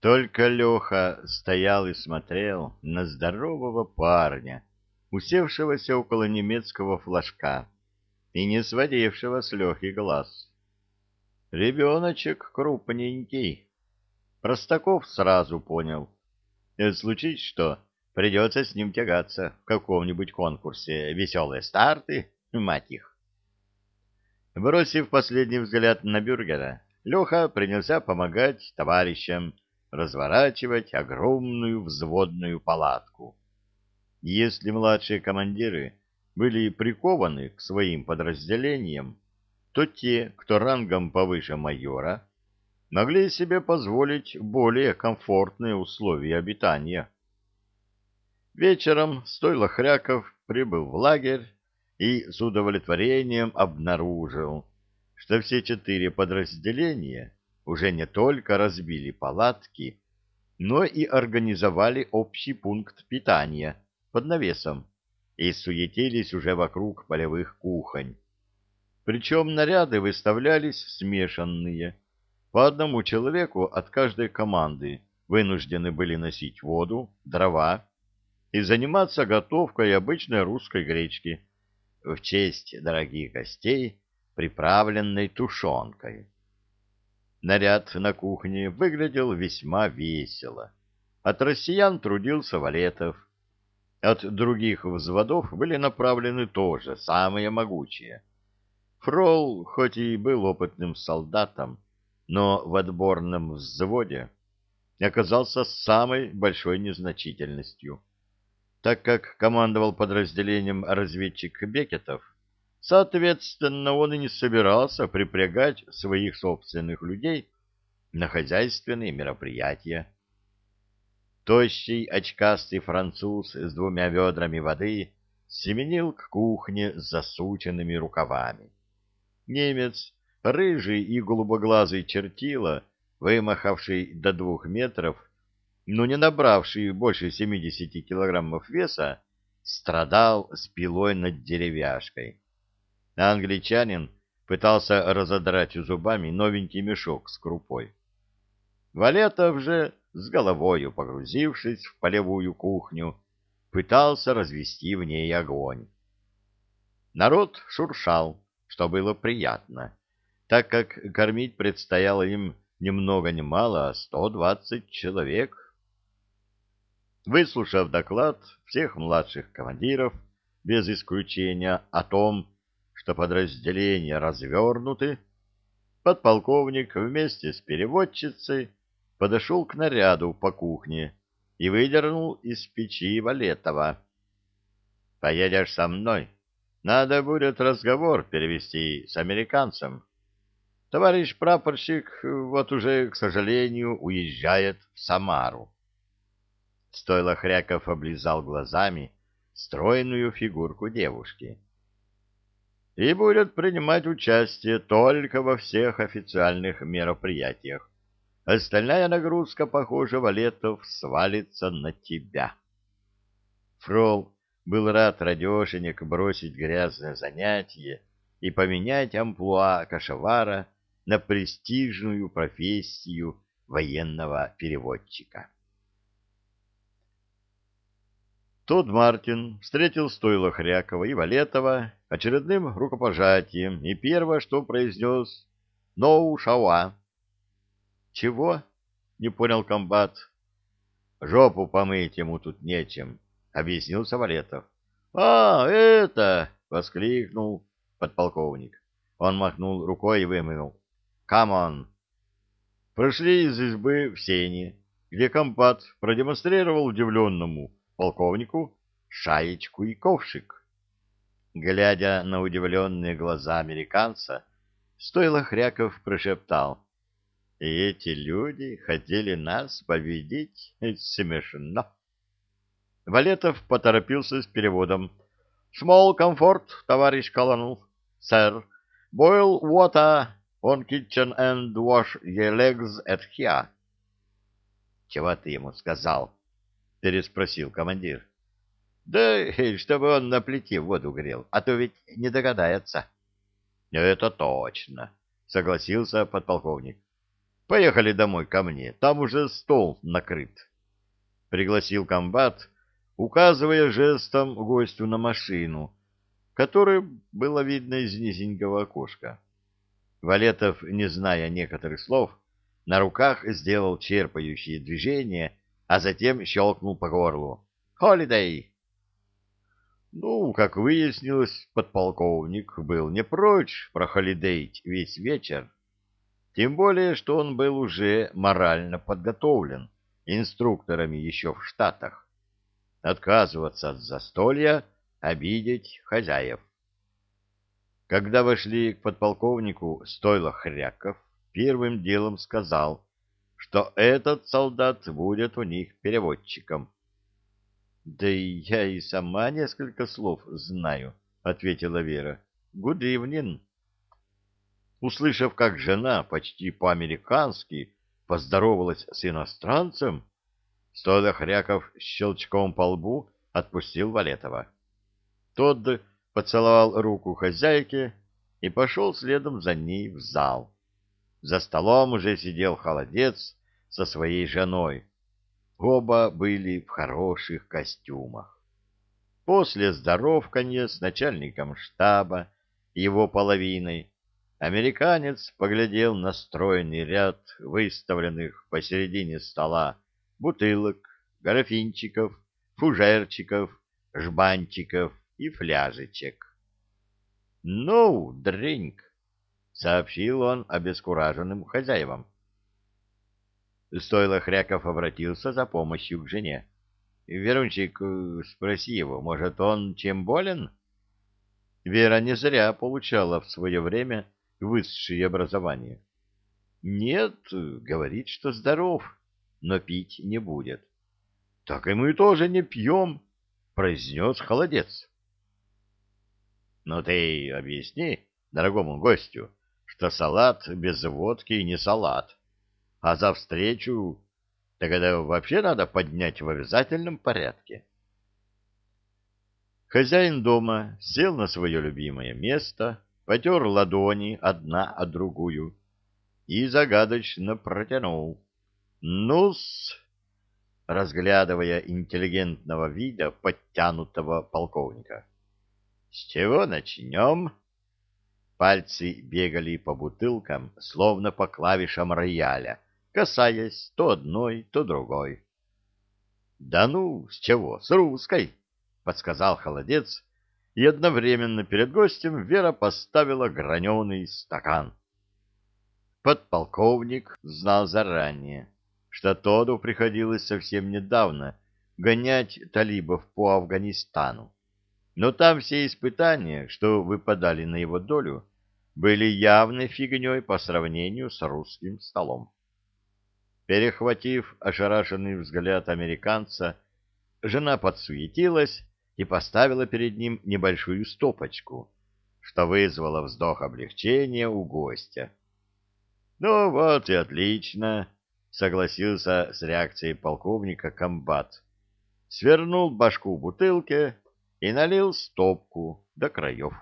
Только Леха стоял и смотрел на здорового парня, усевшегося около немецкого флажка и не сводившего с Лехи глаз. Ребеночек крупненький. Простаков сразу понял. Случись что, придется с ним тягаться в каком-нибудь конкурсе. Веселые старты, мать их. Бросив последний взгляд на бюргера, Леха принялся помогать товарищам разворачивать огромную взводную палатку. Если младшие командиры были прикованы к своим подразделениям, то те, кто рангом повыше майора, могли себе позволить более комфортные условия обитания. Вечером стойло Хряков прибыл в лагерь и с удовлетворением обнаружил, что все четыре подразделения уже не только разбили палатки, но и организовали общий пункт питания под навесом и суетились уже вокруг полевых кухонь. Причем наряды выставлялись смешанные. По одному человеку от каждой команды вынуждены были носить воду, дрова и заниматься готовкой обычной русской гречки в честь дорогих гостей, приправленной тушенкой. Наряд на кухне выглядел весьма весело. От россиян трудился Валетов. От других взводов были направлены тоже самые могучие. Фрол, хоть и был опытным солдатом, но в отборном взводе оказался самой большой незначительностью так как командовал подразделением разведчик Бекетов, соответственно, он и не собирался припрягать своих собственных людей на хозяйственные мероприятия. Тощий очкастый француз с двумя ведрами воды семенил к кухне с засученными рукавами. Немец, рыжий и голубоглазый чертила, вымахавший до двух метров, но не набравший больше 70 килограммов веса, страдал с пилой над деревяшкой. А англичанин пытался разодрать зубами новенький мешок с крупой. Валетов же, с головою погрузившись в полевую кухню, пытался развести в ней огонь. Народ шуршал, что было приятно, так как кормить предстояло им ни много ни мало, а 120 человек — Выслушав доклад всех младших командиров, без исключения о том, что подразделения развернуты, подполковник вместе с переводчицей подошел к наряду по кухне и выдернул из печи Валетова. — Поедешь со мной? Надо будет разговор перевести с американцем. Товарищ прапорщик вот уже, к сожалению, уезжает в Самару. Стойло Хряков облизал глазами стройную фигурку девушки. И будет принимать участие только во всех официальных мероприятиях. Остальная нагрузка, похоже, Валетов свалится на тебя. Фрол был рад радешенек бросить грязное занятие и поменять амплуа кашевара на престижную профессию военного переводчика. Тод Мартин встретил Стойлохрякова и Валетова очередным рукопожатием, и первое, что произнес «No shower». «Чего?» — не понял комбат. «Жопу помыть ему тут нечем», — объяснился Валетов. «А, это!» — воскликнул подполковник. Он махнул рукой и вымолвил. «Come on!» Прошли из избы в сени, где комбат продемонстрировал удивленному полковнику шаечку и ковшик. Глядя на удивленные глаза американца, стоило Хряков прошептал. «И эти люди хотели нас победить? Смешно!» Валетов поторопился с переводом. «Small comfort, товарищ колонел. Сэр, boil water on kitchen and wash your legs at here». «Чего ты ему сказал?» — переспросил командир. — Да чтобы он на плите воду грел, а то ведь не догадается. — Это точно, — согласился подполковник. — Поехали домой ко мне, там уже стол накрыт. Пригласил комбат, указывая жестом гостю на машину, которую было видно из низенького окошка. Валетов, не зная некоторых слов, на руках сделал черпающие движения, а затем щелкнул по горлу. «Холидей!» Ну, как выяснилось, подполковник был не прочь прохолидеить весь вечер. Тем более, что он был уже морально подготовлен инструкторами еще в Штатах. Отказываться от застолья, обидеть хозяев. Когда вошли к подполковнику стойло Хряков, первым делом сказал, что этот солдат будет у них переводчиком. — Да и я и сама несколько слов знаю, — ответила Вера. — Good evening. Услышав, как жена почти по-американски поздоровалась с иностранцем, стойло Хряков щелчком по лбу отпустил Валетова. Тот поцеловал руку хозяйке и пошел следом за ней в зал. За столом уже сидел холодец со своей женой. Оба были в хороших костюмах. После здоровкания с начальником штаба и его половиной американец поглядел на стройный ряд выставленных посередине стола бутылок, графинчиков, фужерчиков, жбанчиков и фляжечек. — Ну, дринк, — сообщил он обескураженным хозяевам. Стойло Хряков обратился за помощью к жене. — Верунчик, спроси его, может, он чем болен? Вера не зря получала в свое время высшее образование. — Нет, говорит, что здоров, но пить не будет. — Так и мы тоже не пьем, — произнес холодец. — Ну ты объясни дорогому гостю, что салат без водки не салат, а за встречу тогда вообще надо поднять в обязательном порядке. Хозяин дома сел на свое любимое место, потер ладони одна о другую и загадочно протянул. «Ну-с!» разглядывая интеллигентного вида подтянутого полковника. «С чего начнем?» Пальцы бегали по бутылкам, словно по клавишам рояля, касаясь то одной, то другой. «Да ну, с чего? С русской!» — подсказал холодец, и одновременно перед гостем Вера поставила граненый стакан. Подполковник знал заранее, что Тоду приходилось совсем недавно гонять талибов по Афганистану. Но там все испытания, что выпадали на его долю, были явной фигней по сравнению с русским столом. Перехватив ошарашенный взгляд американца, жена подсуетилась и поставила перед ним небольшую стопочку, что вызвало вздох облегчения у гостя. «Ну вот и отлично», — согласился с реакцией полковника комбат. Свернул башку бутылке и налил стопку до краев.